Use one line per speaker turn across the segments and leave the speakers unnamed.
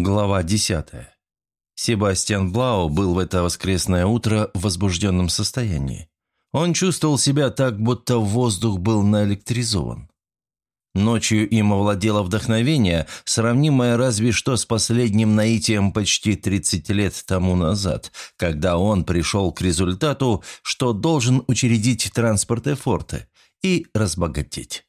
Глава 10. Себастьян Блау был в это воскресное утро в возбужденном состоянии. Он чувствовал себя так, будто воздух был наэлектризован. Ночью им овладело вдохновение, сравнимое разве что с последним наитием почти 30 лет тому назад, когда он пришел к результату, что должен учредить транспорт Эфорте и разбогатеть.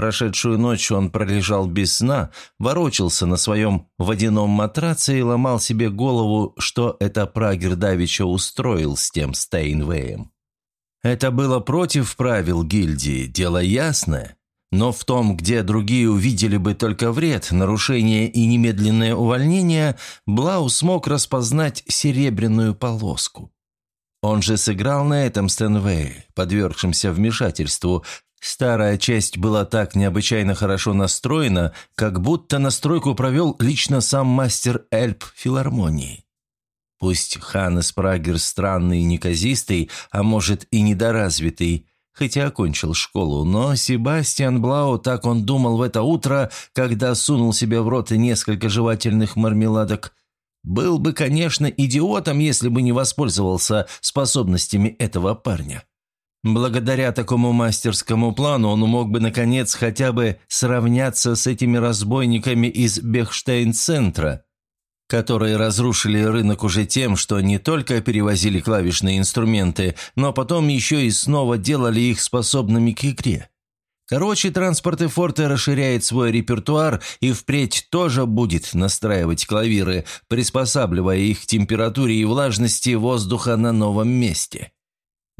Прошедшую ночь он пролежал без сна, ворочался на своем водяном матраце и ломал себе голову, что это Прагер Давича устроил с тем Стейнвеем. Это было против правил гильдии, дело ясное. Но в том, где другие увидели бы только вред, нарушение и немедленное увольнение, Блау смог распознать серебряную полоску. Он же сыграл на этом Стэнвее, подвергшемся вмешательству, Старая часть была так необычайно хорошо настроена, как будто настройку провел лично сам мастер Эльп филармонии. Пусть Ханнес Прагер странный и неказистый, а может и недоразвитый, хотя окончил школу, но Себастьян Блау, так он думал в это утро, когда сунул себе в рот несколько жевательных мармеладок, был бы, конечно, идиотом, если бы не воспользовался способностями этого парня. Благодаря такому мастерскому плану он мог бы, наконец, хотя бы сравняться с этими разбойниками из Бехштейн-центра, которые разрушили рынок уже тем, что не только перевозили клавишные инструменты, но потом еще и снова делали их способными к игре. Короче, транспорт и форте расширяет свой репертуар и впредь тоже будет настраивать клавиры, приспосабливая их к температуре и влажности воздуха на новом месте.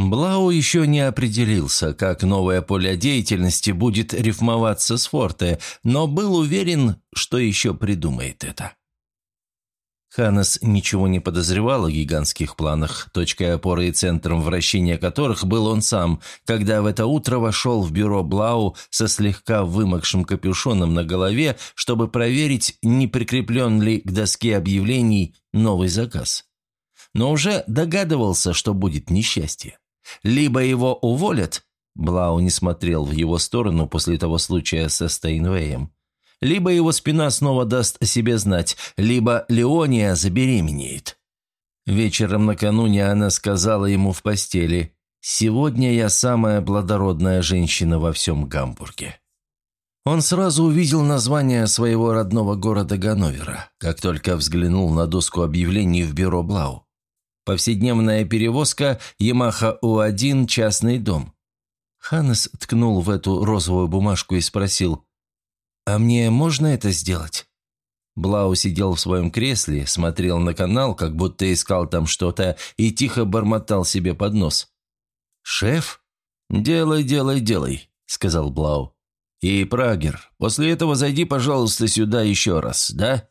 Блау еще не определился, как новое поле деятельности будет рифмоваться с Форте, но был уверен, что еще придумает это. Ханнес ничего не подозревал о гигантских планах, точкой опоры и центром вращения которых был он сам, когда в это утро вошел в бюро Блау со слегка вымокшим капюшоном на голове, чтобы проверить, не прикреплен ли к доске объявлений новый заказ. Но уже догадывался, что будет несчастье. Либо его уволят, Блау не смотрел в его сторону после того случая со Стейнвеем, либо его спина снова даст о себе знать, либо Леония забеременеет. Вечером накануне она сказала ему в постели «Сегодня я самая благородная женщина во всем Гамбурге». Он сразу увидел название своего родного города Ганновера, как только взглянул на доску объявлений в бюро Блау. Повседневная перевозка Ямаха У-1 частный дом. Ханнес ткнул в эту розовую бумажку и спросил, «А мне можно это сделать?» Блау сидел в своем кресле, смотрел на канал, как будто искал там что-то, и тихо бормотал себе под нос. «Шеф? Делай, делай, делай», — сказал Блау. «И, Прагер, после этого зайди, пожалуйста, сюда еще раз, да?»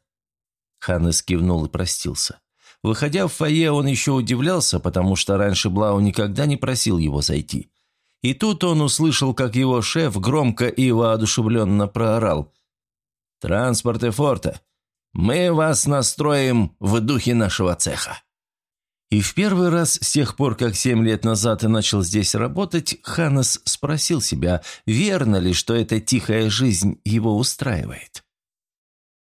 Ханнес кивнул и простился. Выходя в фойе, он еще удивлялся, потому что раньше Блау никогда не просил его зайти. И тут он услышал, как его шеф громко и воодушевленно проорал. «Транспорт и форта, мы вас настроим в духе нашего цеха». И в первый раз с тех пор, как семь лет назад и начал здесь работать, Ханнес спросил себя, верно ли, что эта тихая жизнь его устраивает.